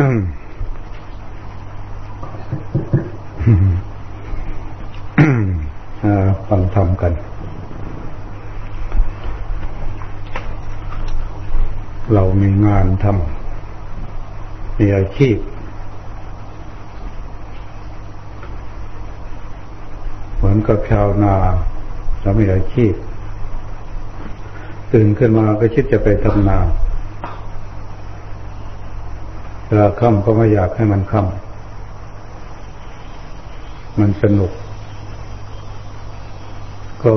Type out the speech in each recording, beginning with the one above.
ฟังธรรมกัน เรามีงานทำมีอาชีพ เหมือนกับชาวนาเรามีอาชีพ ตื่นขึ้นมาก็คิดจะไปทำนา เวลาค่ำก็ไม่อยากให้มันค่ำมันสนุก ก็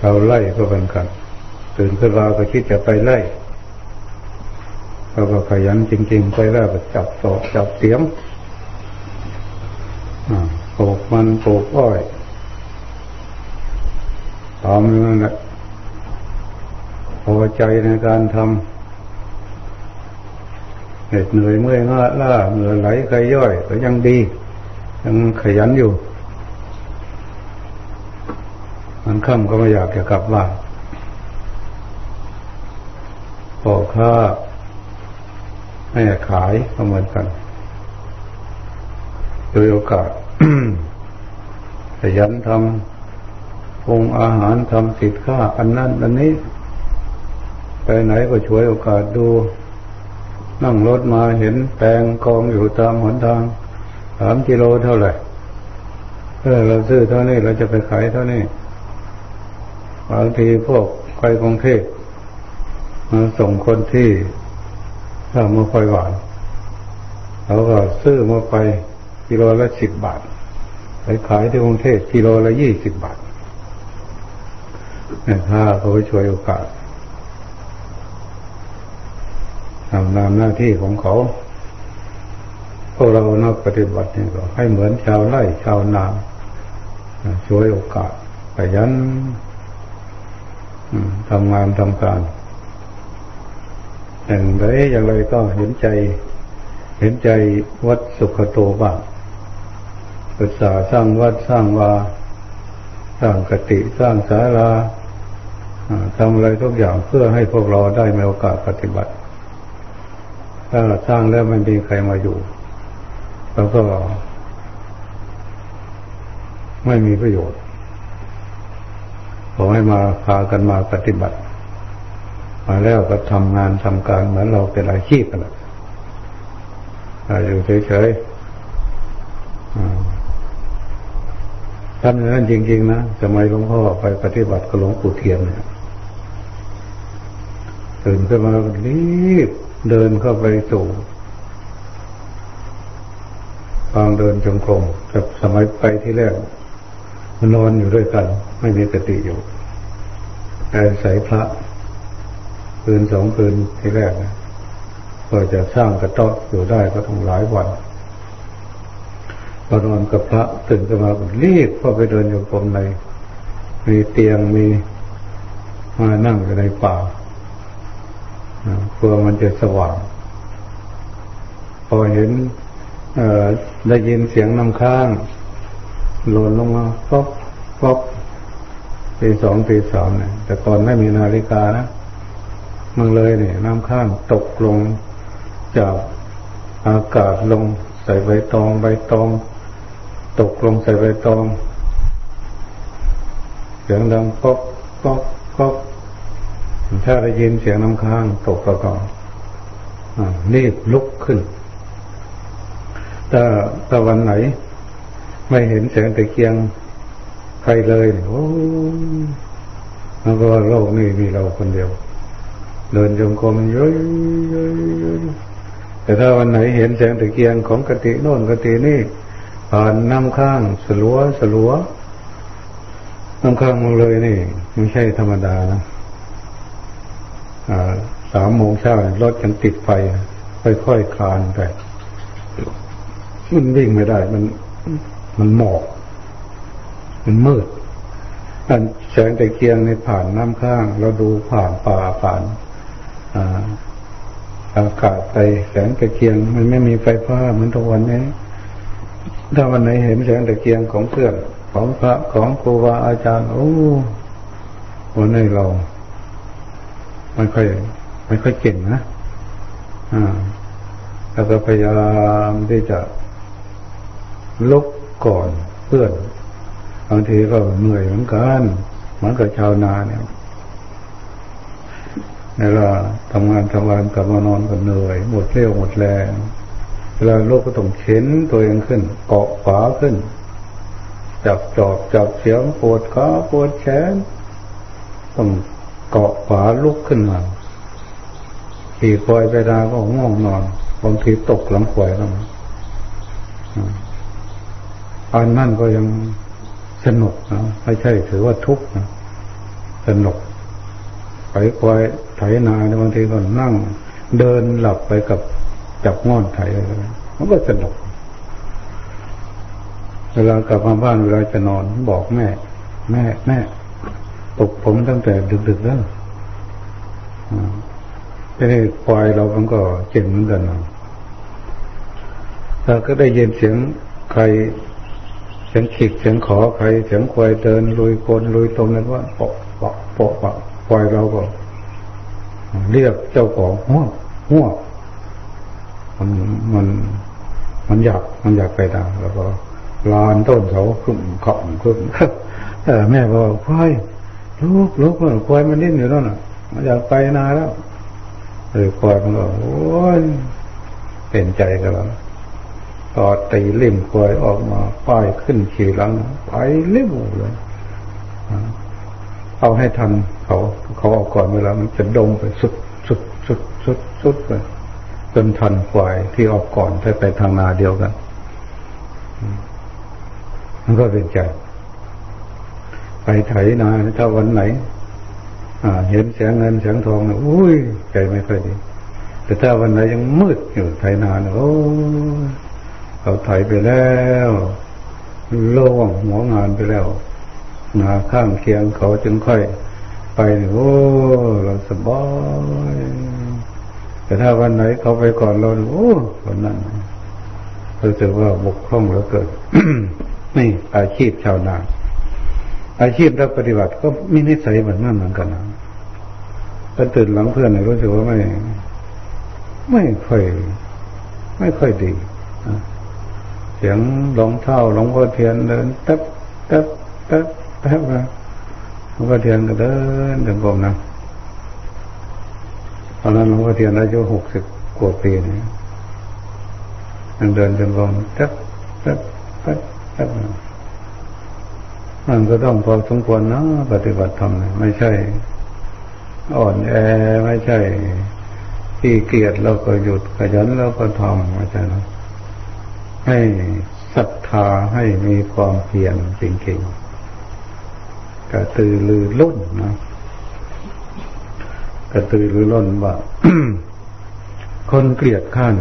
เราไล่ก็เป็นกันตื่นขึ้นมาก็คิดจะไปไล่เราก็ขยันจริง ๆ ไปแล้วก็จับตอกจับเสียมปลูกมันปลูกอ้อยทำนั่นแหละพอใจในการทำ เหน็ดเหนื่อยเมื่อยล้าล่าเหนื่อยไหลใครย่อยก็ยังดี ยังขยันอยู่ มันค่ำก็ไม่อยากจะกลับบ้านพอค้าให้ขายก็เหมือนกัน โดยโอกาสขยันทำปรุงอาหารทำสิทค่าอันนั้นอันนี้ ไปไหนก็ช่วยโอกาสดู นั่งรถมาเห็นแปลงกองอยู่ตามหนทางสามกิโลเท่าไหร่เออเราซื้อเท่านี้เราจะไปขายเท่านี้บางทีพวกไปกรุงเทพมาส่งคนที่ถ้ามาคอยหวานเขาก็ซื้อมาไปกิโลละสิบบาทไปขายที่กรุงเทพกิโลละยี่สิบบาทแม่ค้าเขาไปช่วยโอกาส ทำตามหน้าที่ของเขาพวกเรานักปฏิบัตินี่ก็ให้เหมือนชาวไร่ชาวนาช่วยโอกาสขยันทำงานทำการอย่างไรอย่างไรก็เห็นใจ เห็นใจวัดสุขโตบ้างศึกษาสร้างวัดสร้างวาสร้างกติสร้างศาลาทำอะไรทุกอย่างเพื่อให้พวกเราได้มีโอกาสปฏิบัติ ถ้าสร้างแล้วไม่มีใครมาอยู่แล้วก็ ไม่มีประโยชน์ขอให้มาพากันมาปฏิบัติ มาแล้วก็ทำงานทำการเหมือนเราเป็นอาชีพกันแหละอยู่เฉยๆทำอย่านนั้นจริงๆนะสมัยหลวงพ่อไปปฏิบัติกับหลวงปู่เทียนเนี่ยตื่นขึ้นมารีบ เดินเข้าไปสู่ฟางเดินจงกรมกับสมัยไปที่แรก มันนอนอยู่ด้วยกัน ไม่มีกติอยู่ แต่ใส่พระคืนสองคืนที่แรกนะก็จะสร้างกระต๊อบอยู่ได้ก็ต้องหลายวันพอนอนกับพระตื่นขึ้นมารีบเข้าไปเดินอยู่กรมในมีเตียงมีมานั่งอยู่ในป่า เพื่อมันจะสว่าง พอเห็นได้ยินเสียงน้ำค้างหล่นลงมาป๊อกป๊อกตีสองตีสามเนี่ยแต่ก่อนไม่มีนาฬิกานะมันเลยเนี่ยน้ำข้างตกลงจากอากาศลงใส่ใบตองใบตอง ตกลงใส่ใบตองเสียงดังป๊อกป๊อกป๊อก ถ้าได้ยินเสียงน้ำค้างตกก็ก็รีบลุกขึ้น ถ้าถ้าวันไหน ไม่เห็นแสงตะเกียงใครเลยโอ้แล้วก็โลกนี้มีเราคนเดียว เดินจงกรมเยอะแต่ถ้าวันไหนเห็นแสงตะเกียงของกติโน่นกตินี่ผ่านน้ำข้างสลัวสลัวน้ำข้างมองเลยนี่ไม่ใช่ธรรมดานะ สามโมงเช้ารถยังติดไฟค่อยๆคลานไปมันวิ่งไม่ได้ มันมันหมอก มันมืดอันแสงตะเกียงในผ่านน้ำข้าง เราดูผ่านป่าผ่านอากาศไปแสงตะเกียง มันไม่มีไฟฟ้าเหมือนทุกวันนี้ถ้าวันไหนเห็นแสงตะเกียงของเพื่อนของพระของครูบาอาจารย์ โอ้วันนี้เรา ไม่ค่อยไม่ค่อยเก่งนะอ่าแล้วก็พยายามที่จะลุกก่อนเพื่อนบางทีก็เหนื่อยเหมือนกันเหมือนกับชาวนาเนี่ยเวลาทำงานทำงานกลับมานอนก็เหนื่อยหมดเรี่ยวหมดแรงเวลาโลกก็ต้องเข็นตัวเองขึ้น เกาะฝาขึ้น จับจอบจับเสียงปวดขาปวดแขนต้อง เกาะฝาลุกขึ้นมาขี่ควายไปดาก็ง่วงนอนบางทีตกหลังควายแล้วอันนั่นก็ยังสนุกนะไม่ใช่ถือว่าทุกข์นะสนุกไปควายไถนาบางทีก็นั่ง เดินหลับไปกับจับง่อนไถอะไรมันก็สนุก เวลากลับมาบ้านเวลาจะนอนบอกแม่ แม่แม่ ปลุกผมตั้งแต่ดึกๆแล้วทีนี้ควายเรามันก็เจ็บเหมือนกันนะถ้าก็ได้ยินเสียงใคร เสียงขิกเสียงขอใคร เสียงควายเดินลุยโคนลุยตรงนั้นว่าปอกปอกปอกปอกควายเราก็เรียกเจ้าของหัวหัวมันมัน มันอยากมันอยากไปดังแล้วก็ลานต้นเขาขึ้นขอบขึ้นแต่แม่บอกควาย ลูกลูกควายมันเล่นอยู่นั่นอะ มันอยากไปนาแล้วเออควายมันก็โอ้ยเป็นใจกันแล้วต่อตีเล่มควายออกมาป้ายขึ้นขี่หลังไปเล่มเลยเอาให้ทันเขาเขาออกก่อนเวลามันจะดมไปสุดสุดสุดสุดสุดไปจนทันควายที่ออกก่อนถ้าไปทางนาเดียวกันมันก็เป็นใจ ไปไถนาถ้าวันไหนเห็นแสงเงินแสงทองอุ้ยใจไม่ค่อยดีแต่ถ้าวันไหนยังมืดอยู่ไถนานโอ้เขาไถไปแล้วโล่งหัวงานไปแล้วนาข้างเคียงเขาจึงค่อยไปโอ้เราสบายแต่ถ้าวันไหนเขาไปก่อนเราโอ้คนนั้นรู้สึกว่าบกพร่องแล้วเกิดนี่อาชีพชาวนา อาชีพนักปฏิบัติก็มีนิสัยเหมือนนั่นเหมือนกันนะถ้าตื่นหลังเพื่อนรู้สึกว่าไม่ ไม่ค่อย ไม่ค่อยดีเสียงหลงเท่าหลงพ่อเทียนเดินตับตับตับตับมาหลวงพ่อเทียนก็เดินถึงกรมนะตอนนั้นหลวงพ่อเทียนอายุหกสิบกว่าปีนี่ยังเดินจงกรมตับตับตับตับ มันก็ต้องพอสมควรนะปฏิบัติธรรมไม่ใช่ อ่อนแอไม่ใช่ที่เกียดเราก็หยุดขยันเราก็ทำไม่ใช่นะให้ศรัทธาให้มีความเพียรจริงๆกระตือรือร้นนะกระตือรือร้นว่าคนเกลียดข้าน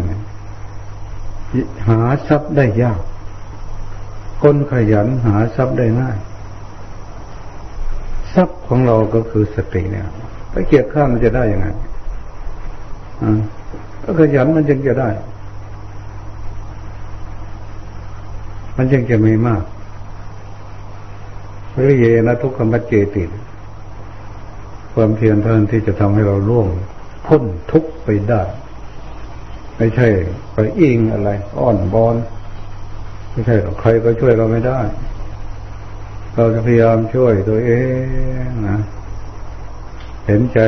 หาทรัพย์ได้ยาก คนขยันหาทรัพย์ได้ง่าย ทรัพย์ของเราก็คือสติเนี่ยไปเกลียดข้านมันจะได้ยังไงอ่าก็ขยันมันจึงจะได้ มันยังจะมีมากวิเยนะทุกขมัจเจติความเพียรท่านที่จะทำให้เราล่วงพ้นทุกไปได้ ไม่ใช่ไปอิงอะไร อ้อนบอน ไม่ใช่ใครก็ช่วยเราไม่ได้ เราจะพยายามช่วยตัวเองนะเห็นใจ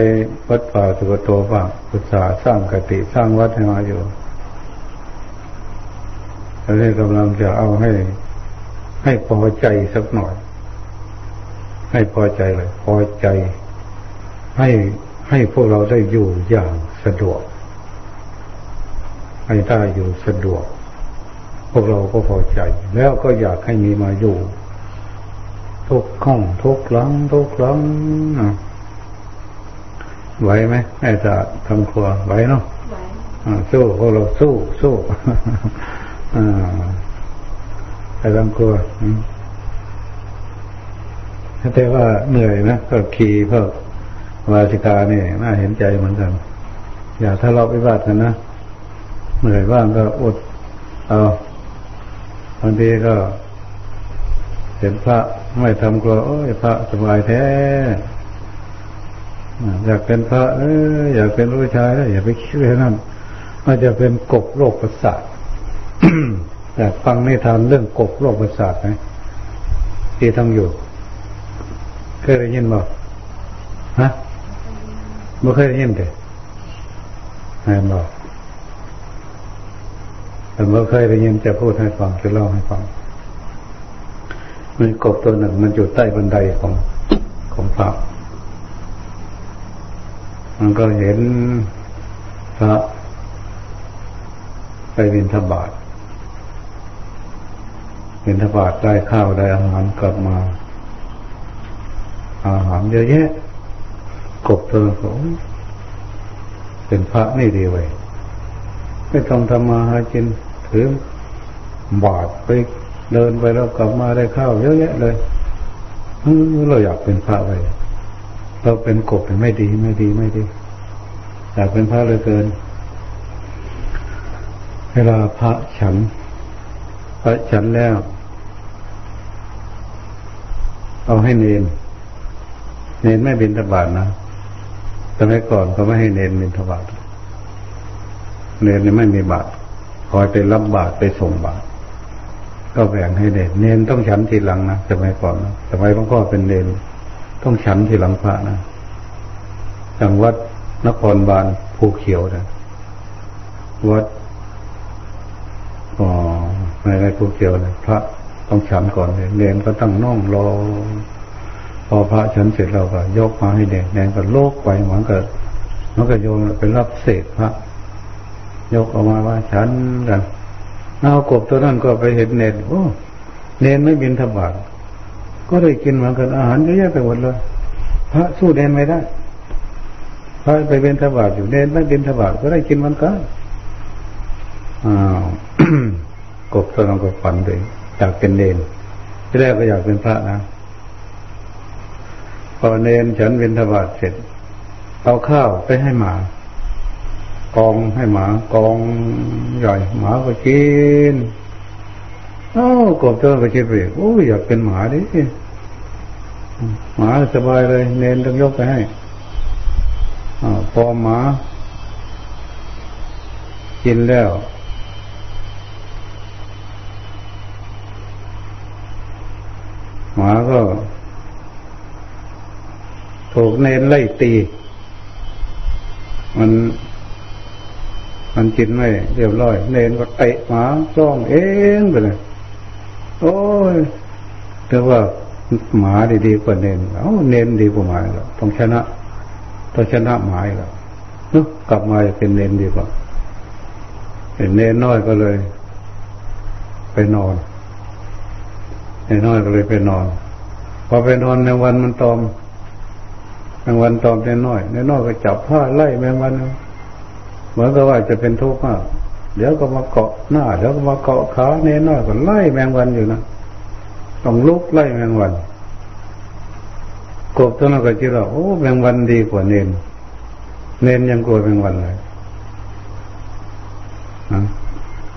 วัดป่าสุกโตว่าอุตสาห์สร้างกติสร้างวัดให้มาอยู่อันนี้กำลังจะเอาให้ ให้พอใจสักหน่อย ให้พอใจเลย พอใจ ให้ให้พวกเราได้อยู่อย่างสะดวก ให้ได้อยู่สะดวก พวกเราก็พอใจ แล้วก็อยากให้มีมาอยู่ ทุกข้องทุกครั้งทุกครั้งไหวไหมแม่จะทำครัวไหวเนาะสู้พวกเราสู้สู้อ่าไปลำครัวแต่ว่าเหนื่อยนะก็ขี่เพิ่มวาสิกาเนี่ยน่าเห็นใจเหมือนกัน อย่าถ้าเราไปบาดกันนะเหนื่อยบ้างก็อด เอาบางทีก็เห็นพระ ไม่ทำกลัวโอ้ยพระสบายแท้ อยากเป็นพระเอออยากเป็นผู้ชายแล้วอย่าไปคิดเลยนั่นมันจะเป็นกบโรคประสาทแต่ฟังในทานเรื่องกบโรคประสาทไหมที่ทำอยู่ เคยได้ยินบ่ฮะไม่เคยได้ยินเลยไม่บอกแต่เมื่อเคยได้ยินจะพูดให้ฟังจะเล่าให้ฟัง มันกบตัวหนึ่ง มันอยู่ใต้บันไดของของพระมันก็เห็นพระไปบินทบาทบินทบาทได้ข้าวได้อาหารกลับมา อาหารเยอะแยะ กบตัวเขาเป็นพระนี่ดีไว้ไม่ต้องทำมาหากินถือบาทไป เดินไปแล้วกลับมาได้ข้าวเยอะแยะเลยเราอยากเป็นพระไปเราเป็นกบไม่ดีไม่ดีไม่ดีอยากเป็นพระเลยเกิน เวลาพระฉัน พระฉันแล้ว เอาให้เนน เนนไม่บินทบาทนะสมัยก่อนเขาไม่ให้เนนบินทบาทเนนนี่ไม่มีบาทคอยไปรับบาทไปส่งบาท ก็แบ่งให้เนนเนนต้องฉันทีหลังนะสมัยก่อนนะสมัยหลวงพ่อเป็นเนนต้องฉันทีหลังพระนะจังวัดนครบาลภูเขียวนะวัดอ๋อในในภูเขียวนะพระต้องฉันก่อนเลยเนนก็ตั้งน่องรอพอพระฉันเสร็จเราก็ยกมาให้เนนเนนก็โลกไปเหมือนกับมันก็โยนไปรับเศษพระยกออกมาว่าฉันกัน เอากบตัวนั้นก็ไปเห็นเนนโอ้เนนไม่บินทบาทก็ได้กินเหมือนกันอาหารเยอะแยะไปหมดเลยพระสู้เนนไม่ได้พระไปเป็นทบาทอยู่เนนไม่เป็นทบาทก็ได้กินเหมันก็อ้าวกบตัวนั้นก็ฝันเลยอยากเป็นเนนที่แรกก็อยากเป็นพระนะพอเนนฉันเป็นทบาทเสร็จเอาข้าวไปให้หมา กองให้หมากองใหญ่หมาก็กินเอ้ากบตัวไปคิดไปโอ้ยอยากเป็นหมาดิหมาสบายเลย เน้นต้องยกไปให้อพอหมา กินแล้วหมาก็ ถูกเน้นไล่ตี มัน มันกินไม่เรียบร้อยเนนก็เตะหมาจ้องเองไปเลยโอ้ยแต่ว่าหมาดีดีกว่าเนนเอ้าเนนดีกว่าหมาแล้วต้องชนะต้องชนะหมาแล้วนึกกลับมาจะเป็นเนนดีกว่าเป็นเนนน้อยก็เลย ไปนอนเนนน้อยก็เลยไปนอน พอไปนอนในวันมันตอมในวันตอมเนนน้อยเนนน้อยก็จับผ้าไล่แมงวัน เหมือนกับว่าจะเป็นทุกข์มากเดี๋ยวก็มาเกาะหน้าเดี๋ยวก็มาเกาะขาเนน้อยก็ไล่แมงวันอยู่นะต้องลุกไล่แมงวันกบตัวนั้นก็คิดว่าโอ้แมงวันดีกว่าเนนเนนยังกลัวแมงวันเลยนะ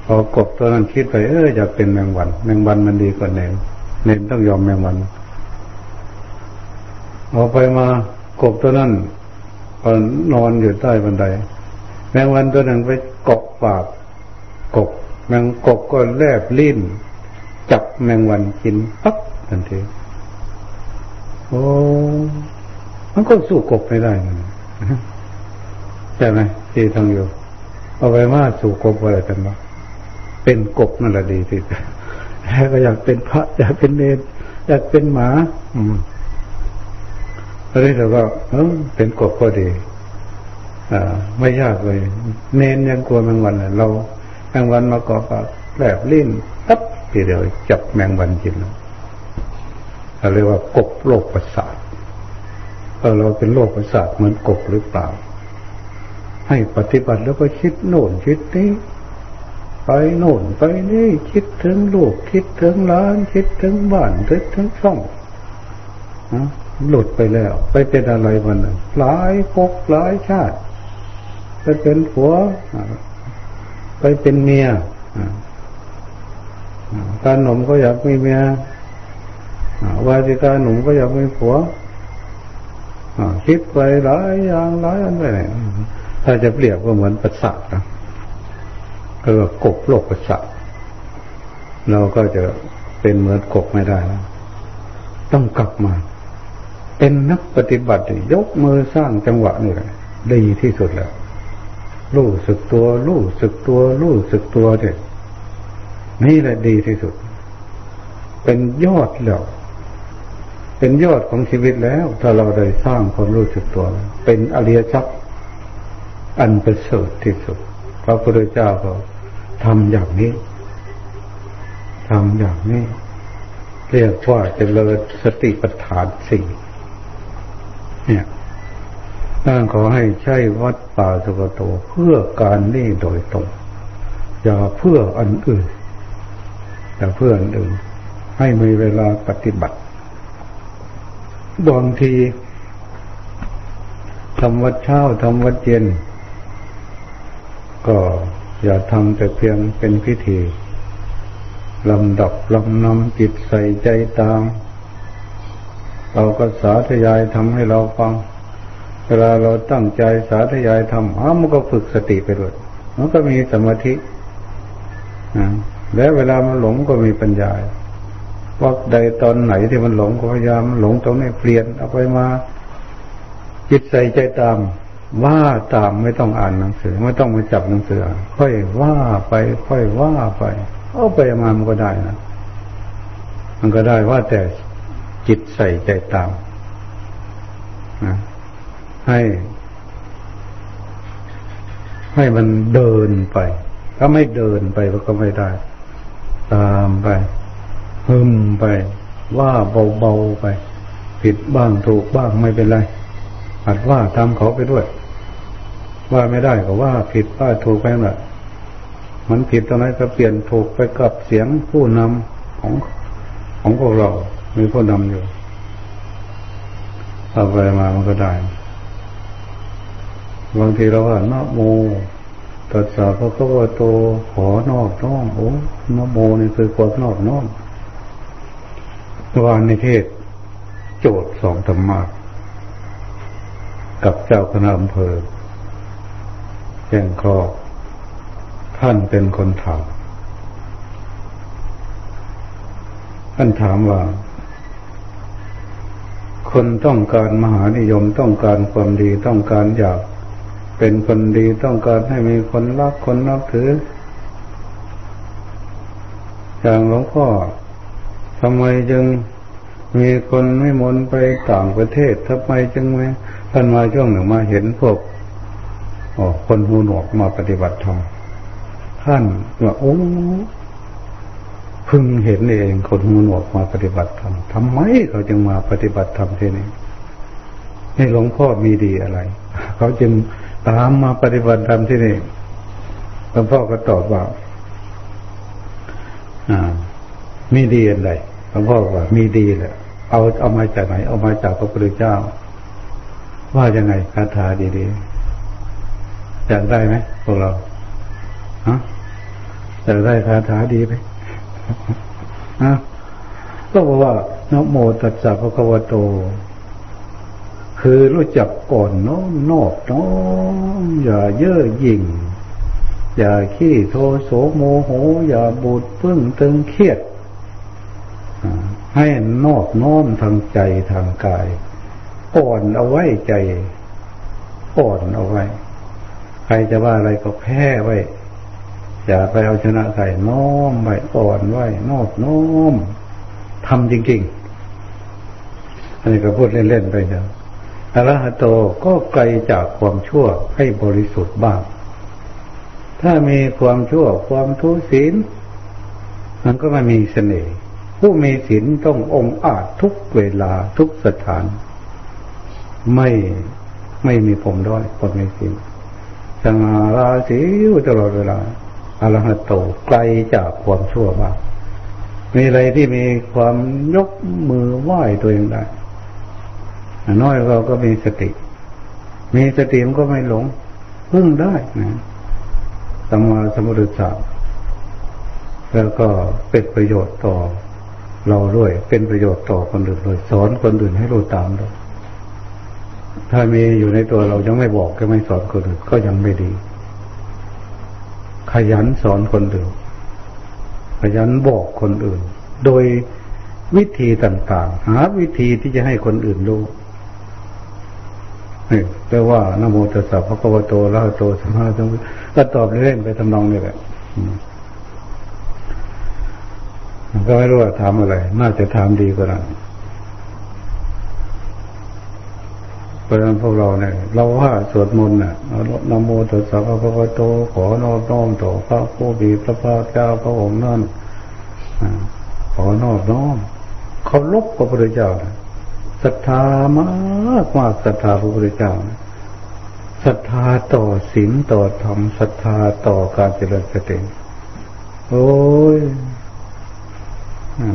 พอกบตัวนั้นคิดไปเอออยากเป็นแมงวัน แมงวันมันดีกว่าเนนเนนต้องยอมแมงวันพอไปมากบตัวนั้นนอนอยู่ใต้บันได แมงวันตัวหนึ่งไปเกาะปากกบแมงกบก็แลบลิ้น จับแมงวันกินปั๊บทันทีโอ้มันก็สู้กบไม่ได้ใช่ไหมที่ทางอยู่ เอาไว้ว่าสู่กบอะไรกันบ้างเป็นกบนั่นแหละดีที่แต่ก็อยากเป็นพระอยากเป็นเนรอยากเป็นหมา อืมแล้วนี้เราก็เออเป็นกบก็ดี ไม่ยากเลย เน้นยังกลัวแมงวันเลยเราแมงวันมาเกาะปากแลบลิ้นตับทีเดียวจับแมงวันกินเราเรียกว่ากบโรคประสาทเราเป็นโรคประสาทเหมือนกบหรือเปล่า ให้ปฏิบัติแล้วก็คิดโน่นคิดนี้ไปโน่นไปนี่คิดถึงลูกคิดถึงร้าน คิดถึงบ้านคิดถึงช่องหลุดไปแล้ว ไปเป็นอะไรมันหลายภพหลายชาติ ไปเป็นผัวไปเป็นเมียการหนุ่มก็อยากมีเมียวาสิการหนุ่มก็อยากมีผัวคิดไปหลายอย่างหลายอันไปไหนถ้าจะเปรียบก็เหมือนประสาทนะก็กบโลกประสัเราก็จะเป็นเหมือนกบไม่ได้แล้วต้องกลับมา เป็นนักปฏิบัติยกมือสร้างจังหวะนี่แหละดีที่สุดแล้ว รู้สึกตัวรู้สึกตัวรู้สึกตัวเนี่ยนี่แหละดีที่สุด เป็นยอดแล้วเป็นยอดของชีวิตแล้ว ถ้าเราได้สร้างความรู้สึกตัว เป็นอริยทรัพย์อันประเสริฐที่สุดพระพุทธเจ้าก็ทำอย่างนี้ทำอย่างนี้ เรียกว่าเจริญสติปัฏฐานสี่เนี่ย น่าขอให้ใช้วัดป่าสุกโตเพื่อการนี่โดยตรง อย่าเพื่ออันอื่น อย่าเพื่ออันอื่น ให้มีเวลาปฏิบัติบางทีทำวัดเช้าทำวัดเย็น ก็อย่าทำแต่เพียงเป็นพิธีลำดับลำนำจิตใส่ใจตาม เราก็สาธยายทำให้เราฟัง เวลาเราตั้งใจสาธยายทำอ้ามันก็ฝึกสติไปด้วยมันก็มีสมาธิและเวลามันหลงก็มีปัญญาว่าใดตอนไหนที่มันหลงก็พยายามหลงตรงนี้เปลี่ยนเอาไปมา จิตใส่ใจตาม ว่าตามไม่ต้องอ่านหนังสือ ไม่ต้องมาจับหนังสือ ค่อยว่าไป ค่อยว่าไปเอาไปมามันก็ได้นะมันก็ได้ว่าแต่จิตใส่ใจตามนะ ให้ ให้มันเดินไป ถ้าไม่เดินไปก็ไม่ได้ ตามไปฮึมไป ว่าเบาๆไป ผิดบ้างถูกบ้างไม่เป็นไรอัดว่าทำเขาไปด้วย ว่าไม่ได้ก็ว่าผิดว่าถูกไปแหละมันผิดตรงไหนก็เปลี่ยนถูกไปกับเสียงผู้นำของของพวกเรา มีผู้นำอยู่เอาไปมามันก็ได้ บางทีเราว่านะโมตัสสะพระคัมภีโตขอนอบน้อมโอ้นะโมนี่คือความนอบน้อมวานในเทศ โจทย์สองธรรมะกับเจ้าคณะอำเภอแจ้งครอบท่านเป็นคนถามท่านถามว่า คนต้องการมหานิยมต้องการความดีต้องการอยาก เป็นคนดีต้องการให้มีคนรักคนนับถือ อย่างหลวงพ่อทำไมจึงมีคนไม่มนไปต่างประเทศทำไมจึงไม่ท่านมาช่วงหนึ่งมาเห็นพวกคนหูหนวกมาปฏิบัติธรรมท่านว่าโอ้พึงเห็นเองคนหูหนวกมาปฏิบัติธรรมทำไมเขาจึงมาปฏิบัติธรรมที่นี่ให้หลวงพ่อมีดีอะไร เขาจึง ตามมาปฏิบัติธรรมที่นี่หลวงพ่อก็ตอบว่าอ่า มีดีอะไรหลวงพ่อว่า มีดีแหละเอาเอามาจากไหน เอามาจากพระพุทธเจ้า ว่ายังไงคาถาดีๆอยากได้ไหมพวกเราฮะจะได้คาถาดีไหมฮะก็บอกว่านโมตัสสะพระคัมภโต คือรู้จักก่อนน้อมนอบน้อมอย่าเย่อหยิ่ง อย่าขี้โทโสโมโห อย่าบูดปึ้งตึงเครียด ให้นอบน้อมทางใจทางกาย อ่อนเอาไว้ใจ อ่อนเอาไว้ ใครจะว่าอะไรก็แพ้ไว้ อย่าไปเอาชนะใครน้อมไว้อ่อนไว้ นอบน้อมทำจริง ๆ อันนี้ก็พูดเล่น ๆ ไปเถอะ อรหัตโตก็ไกลจากความชั่วให้บริสุทธิ์บ้าง ถ้ามีความชั่วความทุศีล มันก็ไม่มีเสน่ห์ ผู้มีศีลต้ององอาจทุกเวลาทุกสถาน ไม่ไม่มีผมด้อยคนมีศีลสงาราศีอยู่ตลอดเวลาอรหัตโตไกลจากความชั่วบ้างมีอะไรที่มีความยกมือไหว้ตัวเองได้ น้อยเราก็มีสติ มีสติมันก็ไม่หลงพึ่งได้นะสมาสมุทรสาแล้วก็เป็นประโยชน์ต่อเราด้วย เป็นประโยชน์ต่อคนอื่นด้วยสอนคนอื่นให้รู้ตามด้วยถ้ามีอยู่ในตัวเรายังไม่บอกก็ไม่สอนคนอื่นก็ยังไม่ดี ขยันสอนคนอื่น ขยันบอกคนอื่น โดยวิธีต่างๆ หาวิธีที่จะให้คนอื่นรู้ นี่แปลว่านโมตัสสะพระกวโตละโตสมาธิก็ตอบเล่นไปทำนองนี้แหละก็ไม่รู้ว่าถามอะไร น่าจะถามดีกว่านั้นเพราะฉะนั้นพวกเราเนี่ย เราว่าสวดมนต์น่ะนโมตัสสะพระพุทธโตขอนอบน้อมต่อพระผู้มีพระภาคเจ้าพระองค์นั่นขอนอบน้อมเคารพพระพุทธเจ้า ศรัทธามากมากศรัทธาพระพุทธเจ้าศรัทธาต่อศีลต่อธรรมศรัทธาต่อการเจริญสติโอ้ย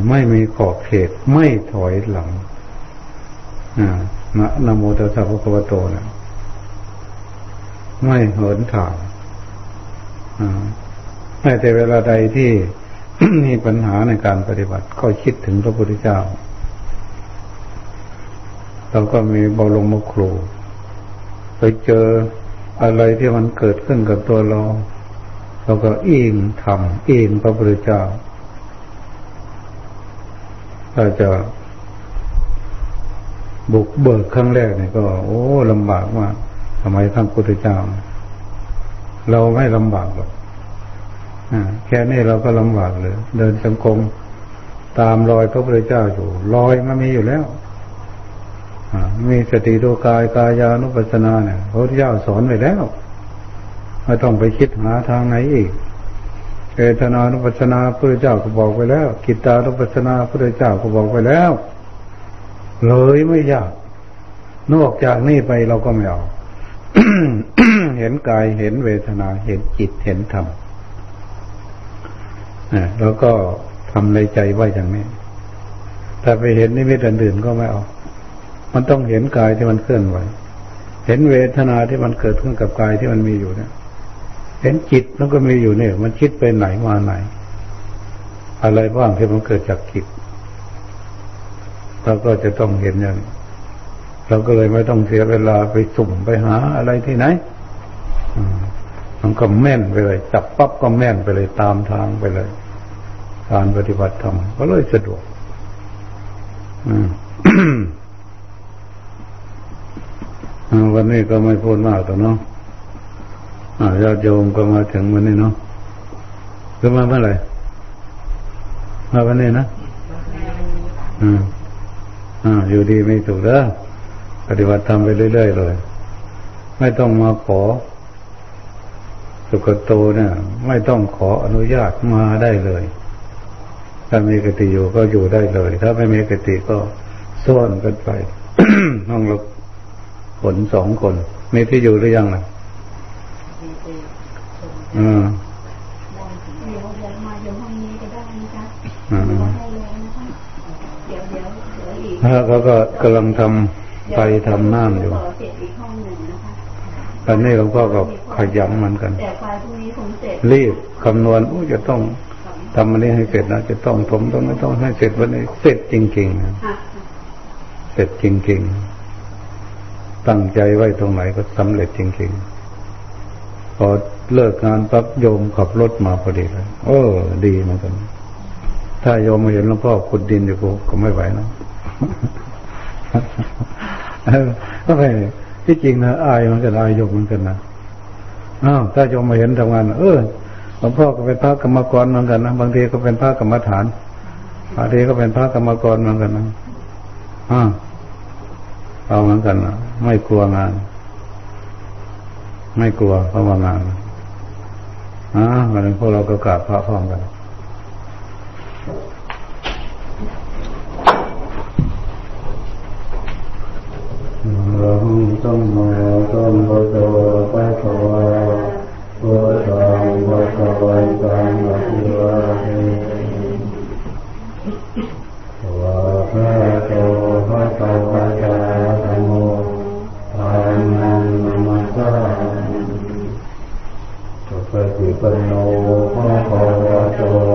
ไม่มีขอบเขตไม่ถอยหลังนะนโมตัสสะพระพุทธโตนะไม่เหินถางไม่แต่เวลาใดที่มีปัญหาในการปฏิบัติ ก็คิดถึงพระพุทธเจ้า เราก็มีบรมครู ไปเจออะไรที่มันเกิดขึ้นกับตัวเรา เราก็เองทำเองพระพุทธเจ้าถ้าจะบุกเบิกครั้งแรกเนี่ยก็ โอ้ลำบากมากทำไมท่านพุทธเจ้า เราไม่ลำบากหรอกแค่นี้เราก็ลำบากเลย เดินสังคมตามรอยพระพุทธเจ้าอยู่รอยมันมีอยู่แล้ว มีสติดูกายกายานุปัสสนาเนี่ยพระพุทธเจ้าสอนไปแล้วไม่ต้องไปคิดหาทางไหนอีกเวทนานุปัสสนาพระพุทธเจ้าก็บอกไปแล้ว กิตตานุปัสสนาพระพุทธเจ้าก็บอกไปแล้ว เลยไม่ยากนอกจากนี้ไปเราก็ไม่เอาเห็นกายเห็นเวทนาเห็นจิตเห็นธรรมแล้วก็ทำในใจว่าอย่างนี้ ถ้าไปเห็นนิมิตอื่นก็ไม่เอา มันต้องเห็นกายที่มันเคลื่อนไหว เห็นเวทนาที่มันเกิดขึ้นกับกายที่มันมีอยู่เนี่ย เห็นจิตมันก็มีอยู่เนี่ย มันคิดไปไหนมาไหน อะไรบ้างที่มันเกิดจากจิตเราก็จะต้องเห็นอย่างเราก็เลยไม่ต้องเสียเวลาไปสุ่มไปหาอะไรที่ไหนมันก็แม่นไปเลย จับปั๊บก็แม่นไปเลยตามทางไปเลย การปฏิบัติธรรมก็เลยสะดวก อืม วันนี้ก็ไม่พูดมากตัวเนาะญาติโยมก็มาถึงวันนี้เนาะก็มาเมื่อไหร่มาวันนี้นะอืมอ่าอยู่ดีไม่ถูกแล้วปฏิบัติธรรมไปเรื่อยๆเลย ไม่ต้องมาขอ สุกโตเนี่ย ไม่ต้องขออนุญาตมาได้เลย ถ้ามีกติอยู่ก็อยู่ได้เลย ถ้าไม่มีกติก็ซ่อนกันไปห้องลบ ผลสองคน มีที่อยู่หรือยังล่ะอ่าแล้วเขาก็กำลังทำไปทำน้ำอยู่ตอนนี้หลวงพ่อก็ขยันเหมือนกันรีบคำนวณโอ้จะต้องทำมันนี้ให้เสร็จนะจะต้องผมต้องไม่ต้องให้เสร็จวันนี้เสร็จจริงๆนะเสร็จจริงๆ ตั้งใจไว้ตรงไหนก็สำเร็จจริงๆ พอเลิกงานปั๊บโยมขับรถมาพอดีเลยโอ้ดีเหมือนกัน ถ้าโยมมาเห็นหลวงพ่อขุดดินอยู่ก็ไม่ไหวนะก็ไม่ที่จริงนะอายมันก็อายยกมันกันนะอ้าวถ้าโยมมาเห็นทำงาน เออหลวงพ่อก็เป็นพระกรรมกรเหมือนกันนะบางทีก็เป็นพระกรรมฐานบางทีก็เป็นพระกรรมกรเหมือนกันนะอ้าว เอาเหมือนกันนะไม่กลัวงาน ไม่กลัวเพราะว่างานอ่าวันนี้พวกเราก็กราบพระพร้อมกันหังสัมมาสัมพุทโธภะคะวะพุทธังภะคะวันตังอะภิวาเทวะพะโตภะคะวะตาธัม پر کرو